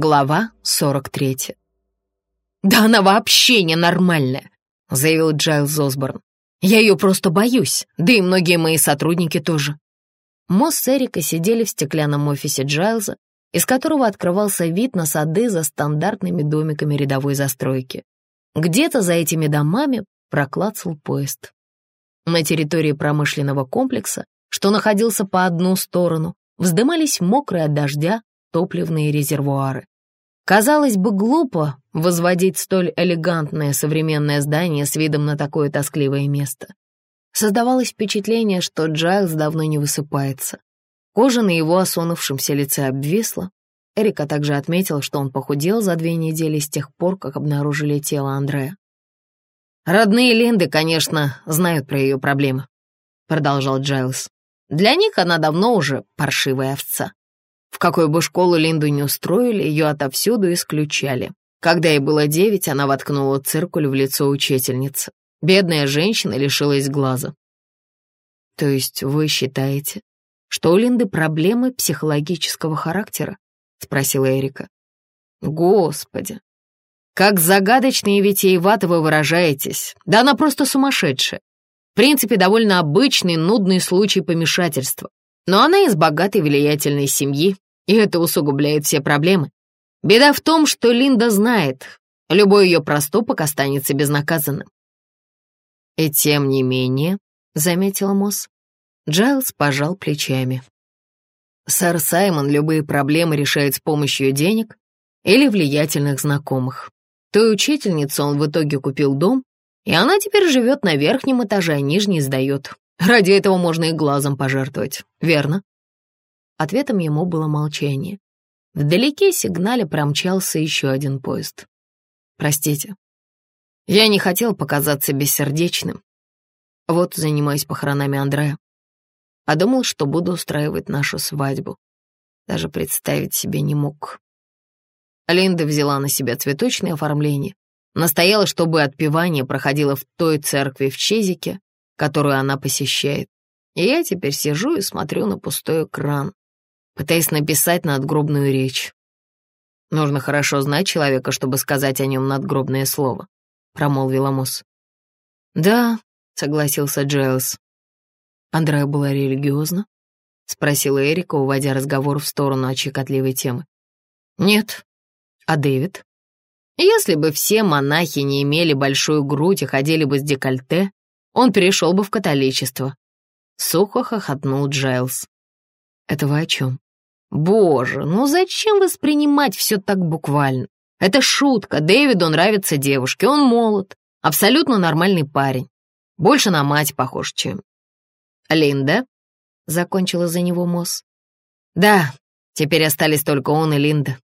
Глава 43. «Да она вообще ненормальная», — заявил Джайлз Осборн. «Я ее просто боюсь, да и многие мои сотрудники тоже». Мосс с Эрикой сидели в стеклянном офисе Джайлза, из которого открывался вид на сады за стандартными домиками рядовой застройки. Где-то за этими домами проклацал поезд. На территории промышленного комплекса, что находился по одну сторону, вздымались мокрые от дождя топливные резервуары. Казалось бы, глупо возводить столь элегантное современное здание с видом на такое тоскливое место. Создавалось впечатление, что Джайлз давно не высыпается. Кожа на его осунувшемся лице обвисла. Эрика также отметил, что он похудел за две недели с тех пор, как обнаружили тело Андрея. «Родные Линды, конечно, знают про ее проблемы», — продолжал Джайлз. «Для них она давно уже паршивая овца. В какую бы школу Линду не устроили, ее отовсюду исключали. Когда ей было девять, она воткнула циркуль в лицо учительницы. Бедная женщина лишилась глаза. То есть вы считаете, что у Линды проблемы психологического характера? Спросила Эрика. Господи, как загадочно и витиевато вы выражаетесь. Да она просто сумасшедшая. В принципе, довольно обычный, нудный случай помешательства. Но она из богатой влиятельной семьи, и это усугубляет все проблемы. Беда в том, что Линда знает, любой ее проступок останется безнаказанным. «И тем не менее», — заметил Мосс, Джайлз пожал плечами. Сэр Саймон любые проблемы решает с помощью денег или влиятельных знакомых. Той учительнице он в итоге купил дом, и она теперь живет на верхнем этаже, а нижний сдает. Ради этого можно и глазом пожертвовать, верно?» Ответом ему было молчание. Вдалеке сигнале промчался еще один поезд. «Простите, я не хотел показаться бессердечным. Вот занимаюсь похоронами Андрея. Подумал, что буду устраивать нашу свадьбу. Даже представить себе не мог. Линда взяла на себя цветочное оформление, настояла, чтобы отпевание проходило в той церкви в Чезике, которую она посещает. И я теперь сижу и смотрю на пустой экран, пытаясь написать надгробную речь. Нужно хорошо знать человека, чтобы сказать о нем надгробное слово, промолвил Амос. Да, согласился Джейлс. Андрея была религиозна? Спросила Эрика, уводя разговор в сторону от щекотливой темы. Нет. А Дэвид? Если бы все монахи не имели большую грудь и ходили бы с декольте, он перешел бы в католичество. Сухо хохотнул Джайлз. Это вы о чем? Боже, ну зачем воспринимать все так буквально? Это шутка, Дэвиду нравится девушке, он молод, абсолютно нормальный парень. Больше на мать похож, чем... Линда? Закончила за него Мосс. Да, теперь остались только он и Линда,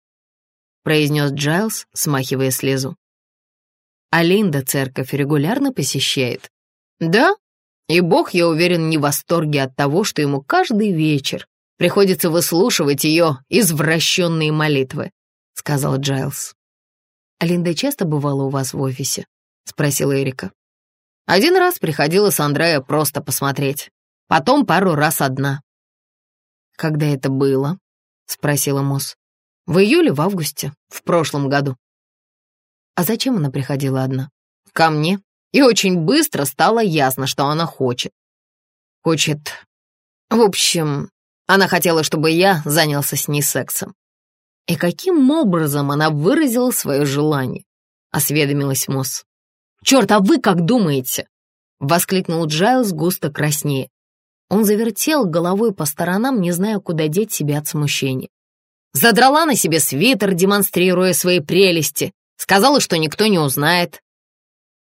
произнес Джайлз, смахивая слезу. А Линда церковь регулярно посещает. Да, и Бог, я уверен, не в восторге от того, что ему каждый вечер приходится выслушивать ее извращенные молитвы», — сказал Джайлз. «А Линда часто бывала у вас в офисе?» — спросила Эрика. «Один раз приходила с Андрея просто посмотреть, потом пару раз одна». «Когда это было?» — спросила Мосс. «В июле, в августе, в прошлом году». «А зачем она приходила одна?» «Ко мне», и очень быстро стало ясно, что она хочет. Хочет... В общем, она хотела, чтобы я занялся с ней сексом. И каким образом она выразила свое желание? Осведомилась Мосс. «Черт, а вы как думаете?» Воскликнул Джайлз густо краснее. Он завертел головой по сторонам, не зная, куда деть себя от смущения. Задрала на себе свитер, демонстрируя свои прелести. Сказала, что никто не узнает.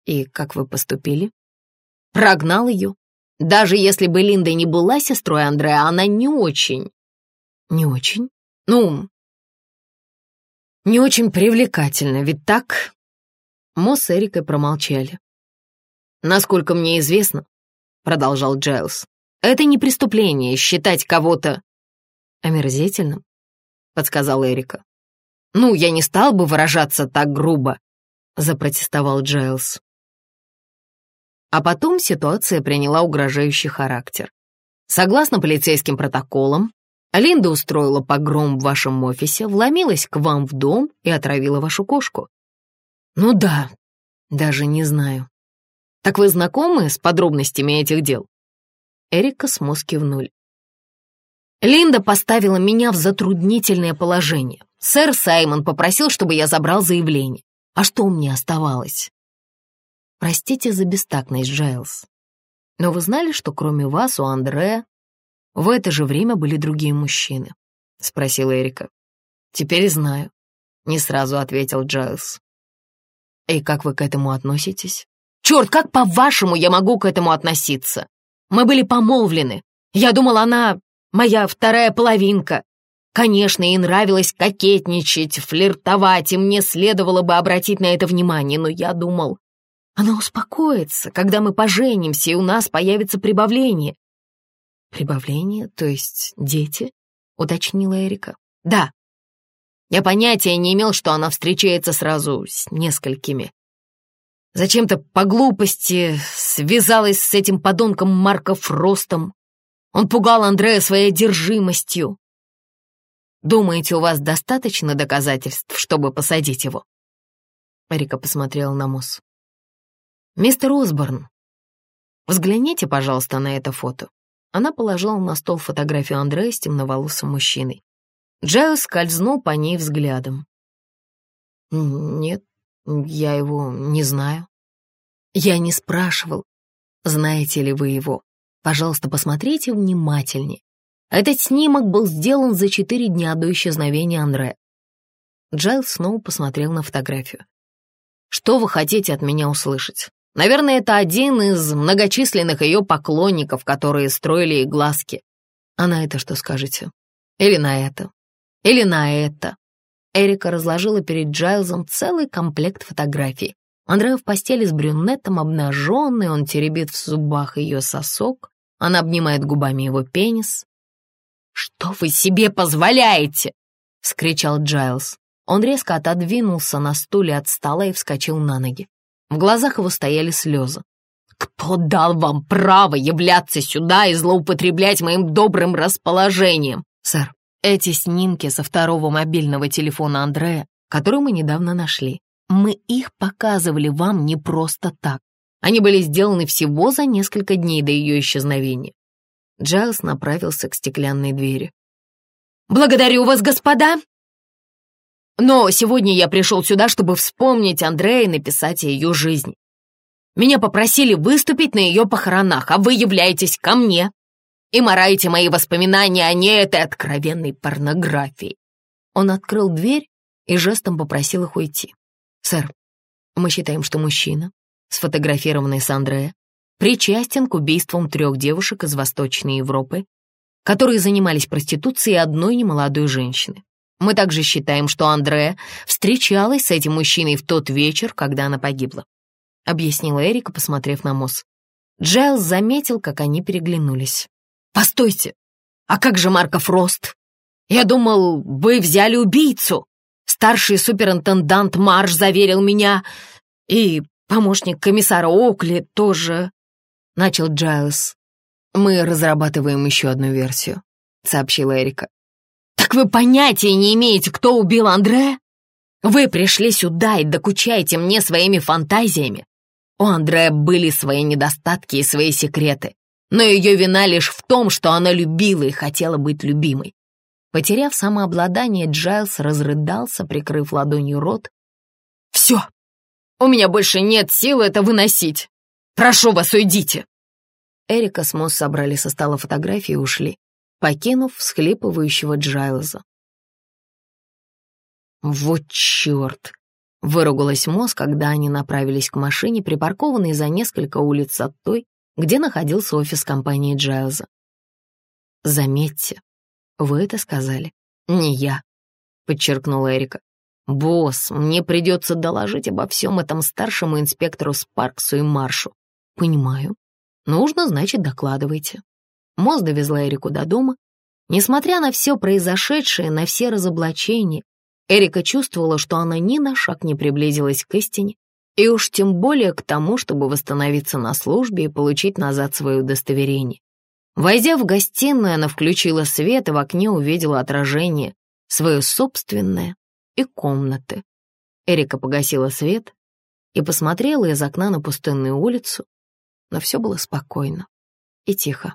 «И как вы поступили?» «Прогнал ее. Даже если бы Линда не была сестрой Андрея, она не очень...» «Не очень? Ну, не очень привлекательна, ведь так?» Мо с Эрикой промолчали. «Насколько мне известно», — продолжал Джайлз, «это не преступление считать кого-то...» «Омерзительным», — подсказала Эрика. «Ну, я не стал бы выражаться так грубо», — запротестовал Джайлз. А потом ситуация приняла угрожающий характер. Согласно полицейским протоколам, Линда устроила погром в вашем офисе, вломилась к вам в дом и отравила вашу кошку. Ну да, даже не знаю. Так вы знакомы с подробностями этих дел? Эрика с Мос кивнули. Линда поставила меня в затруднительное положение. Сэр Саймон попросил, чтобы я забрал заявление. А что мне оставалось? Простите за бестактность, Джайлз. Но вы знали, что кроме вас у Андрея в это же время были другие мужчины? Спросила Эрика. Теперь знаю. Не сразу ответил Джайлз. И как вы к этому относитесь? Черт, как по-вашему я могу к этому относиться? Мы были помолвлены. Я думала, она моя вторая половинка. Конечно, ей нравилось кокетничать, флиртовать, и мне следовало бы обратить на это внимание, но я думал, она успокоится, когда мы поженимся, и у нас появится прибавление. Прибавление, то есть дети? Уточнила Эрика. Да. Я понятия не имел, что она встречается сразу с несколькими. Зачем-то по глупости связалась с этим подонком Марко Фростом. Он пугал Андрея своей одержимостью. Думаете, у вас достаточно доказательств, чтобы посадить его?» Эрика посмотрела на Мосс. «Мистер Осборн, взгляните, пожалуйста, на это фото». Она положила на стол фотографию Андрея с темноволосым мужчиной. Джайлз скользнул по ней взглядом. «Нет, я его не знаю». «Я не спрашивал, знаете ли вы его. Пожалуйста, посмотрите внимательнее. Этот снимок был сделан за четыре дня до исчезновения Андре. Джайлз снова посмотрел на фотографию. «Что вы хотите от меня услышать? Наверное, это один из многочисленных ее поклонников, которые строили ей глазки. А на это что скажете? Или на это? Или на это?» Эрика разложила перед Джайлзом целый комплект фотографий. Андреа в постели с брюнетом, обнаженный, он теребит в зубах ее сосок. Она обнимает губами его пенис. «Что вы себе позволяете?» — скричал Джайлз. Он резко отодвинулся на стуле от стола и вскочил на ноги. В глазах его стояли слезы. «Кто дал вам право являться сюда и злоупотреблять моим добрым расположением?» «Сэр, эти снимки со второго мобильного телефона Андрея, который мы недавно нашли, мы их показывали вам не просто так. Они были сделаны всего за несколько дней до ее исчезновения. Джайлз направился к стеклянной двери. «Благодарю вас, господа!» «Но сегодня я пришел сюда, чтобы вспомнить Андрея и написать о ее жизни. Меня попросили выступить на ее похоронах, а вы являетесь ко мне и мораете мои воспоминания о ней этой откровенной порнографии». Он открыл дверь и жестом попросил их уйти. «Сэр, мы считаем, что мужчина, сфотографированный с Андрея, причастен к убийствам трех девушек из Восточной Европы, которые занимались проституцией одной немолодой женщины. Мы также считаем, что Андрея встречалась с этим мужчиной в тот вечер, когда она погибла», — объяснила Эрика, посмотрев на Мосс. Джайлз заметил, как они переглянулись. «Постойте! А как же Марко Фрост? Я думал, вы взяли убийцу!» Старший суперинтендант Марш заверил меня, и помощник комиссара Окли тоже, — начал Джайлз. «Мы разрабатываем еще одну версию», — сообщила Эрика. «Так вы понятия не имеете, кто убил Андре? Вы пришли сюда и докучаете мне своими фантазиями. У Андрея были свои недостатки и свои секреты, но ее вина лишь в том, что она любила и хотела быть любимой. Потеряв самообладание, Джайлс разрыдался, прикрыв ладонью рот. «Все! У меня больше нет сил это выносить! Прошу вас, уйдите!» Эрика с Мосс собрали со стола фотографии и ушли, покинув всхлипывающего Джайлза. «Вот черт!» — выругалась Мосс, когда они направились к машине, припаркованной за несколько улиц от той, где находился офис компании Джайлза. «Заметьте, «Вы это сказали, не я», — подчеркнула Эрика. «Босс, мне придется доложить обо всем этом старшему инспектору Спарксу и Маршу». «Понимаю. Нужно, значит, докладывайте». Мосс довезла Эрику до дома. Несмотря на все произошедшее, на все разоблачения, Эрика чувствовала, что она ни на шаг не приблизилась к истине, и уж тем более к тому, чтобы восстановиться на службе и получить назад свое удостоверение. Войдя в гостиную, она включила свет и в окне увидела отражение, свое собственное и комнаты. Эрика погасила свет и посмотрела из окна на пустынную улицу, но все было спокойно и тихо.